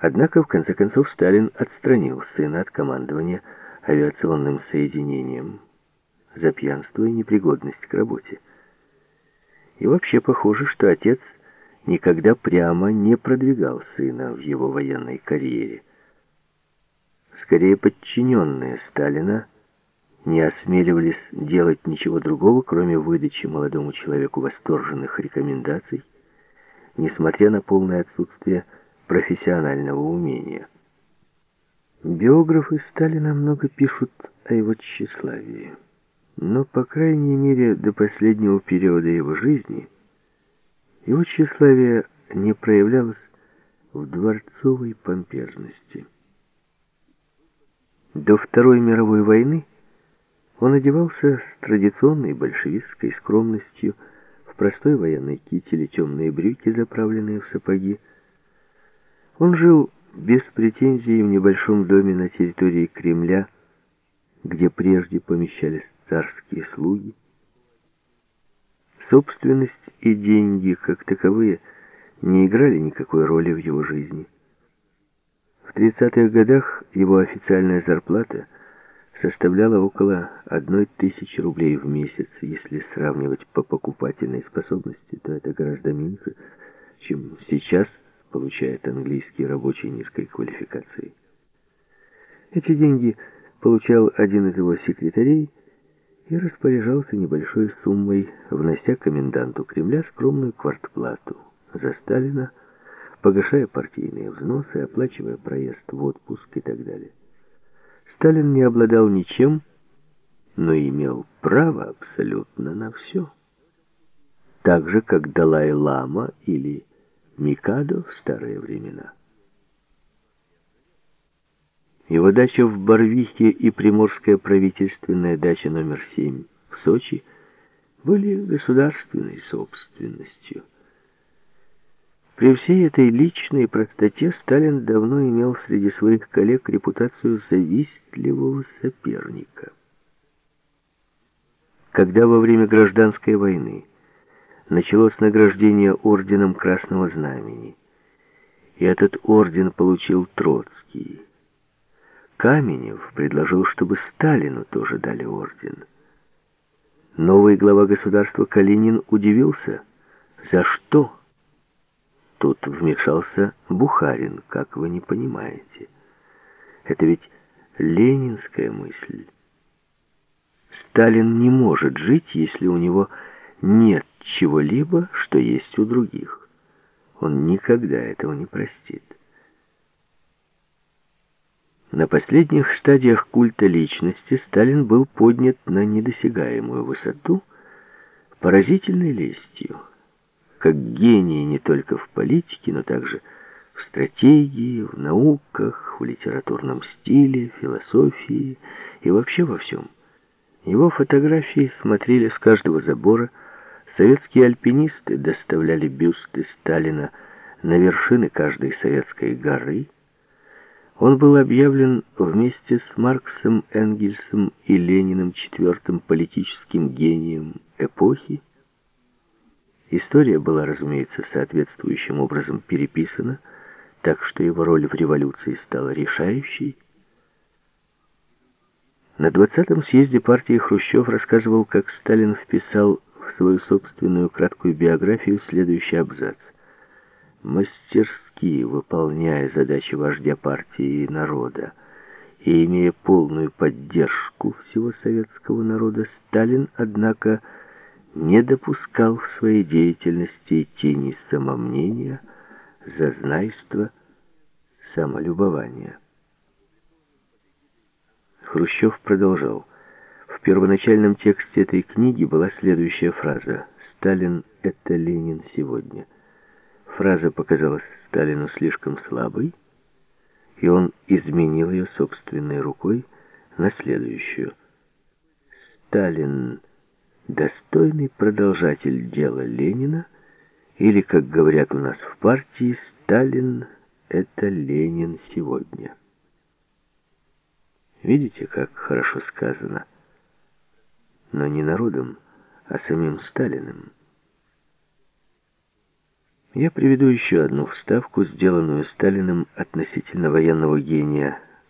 Однако, в конце концов, Сталин отстранил сына от командования авиационным соединением за пьянство и непригодность к работе. И вообще похоже, что отец никогда прямо не продвигал сына в его военной карьере. Скорее, подчиненные Сталина не осмеливались делать ничего другого, кроме выдачи молодому человеку восторженных рекомендаций, несмотря на полное отсутствие профессионального умения. Биографы Сталина много пишут о его тщеславии, но, по крайней мере, до последнего периода его жизни его тщеславие не проявлялось в дворцовой помпезности. До Второй мировой войны он одевался с традиционной большевистской скромностью, в простой военной кителе, темные брюки, заправленные в сапоги, он жил без претензий в небольшом доме на территории Кремля, где прежде помещались царские слуги. Собственность и деньги, как таковые, не играли никакой роли в его жизни. В 30-х годах его официальная зарплата составляла около одной тысячи рублей в месяц. Если сравнивать по покупательной способности, то это гораздо меньше, чем сейчас – получает английский рабочий низкой квалификации. Эти деньги получал один из его секретарей и распоряжался небольшой суммой, внося коменданту Кремля скромную квартплату за Сталина, погашая партийные взносы, оплачивая проезд в отпуск и так далее. Сталин не обладал ничем, но имел право абсолютно на все. Так же, как Далай-Лама или Микадо в старые времена. Его дача в Барвихе и приморская правительственная дача номер 7 в Сочи были государственной собственностью. При всей этой личной простоте Сталин давно имел среди своих коллег репутацию завистливого соперника. Когда во время гражданской войны началось награждение орденом Красного Знамени. И этот орден получил Троцкий. Каменев предложил, чтобы Сталину тоже дали орден. Новый глава государства Калинин удивился. За что? Тут вмешался Бухарин, как вы не понимаете. Это ведь ленинская мысль. Сталин не может жить, если у него нет чего-либо, что есть у других. Он никогда этого не простит. На последних стадиях культа личности Сталин был поднят на недосягаемую высоту поразительной лестью, как гений не только в политике, но также в стратегии, в науках, в литературном стиле, философии и вообще во всем. Его фотографии смотрели с каждого забора, Советские альпинисты доставляли бюсты Сталина на вершины каждой советской горы. Он был объявлен вместе с Марксом, Энгельсом и Лениным четвертым политическим гением эпохи. История была, разумеется, соответствующим образом переписана, так что его роль в революции стала решающей. На 20-м съезде партии Хрущев рассказывал, как Сталин вписал свою собственную краткую биографию следующий абзац. Мастерски выполняя задачи вождя партии и народа, и имея полную поддержку всего советского народа, Сталин, однако, не допускал в своей деятельности тени самомнения, зазнайства, самолюбования. Хрущев продолжал. В первоначальном тексте этой книги была следующая фраза «Сталин — это Ленин сегодня». Фраза показалась Сталину слишком слабой, и он изменил ее собственной рукой на следующую. «Сталин — достойный продолжатель дела Ленина, или, как говорят у нас в партии, Сталин — это Ленин сегодня». Видите, как хорошо сказано – но не народом, а самим Сталиным. Я приведу еще одну вставку, сделанную Сталиным относительно военного гения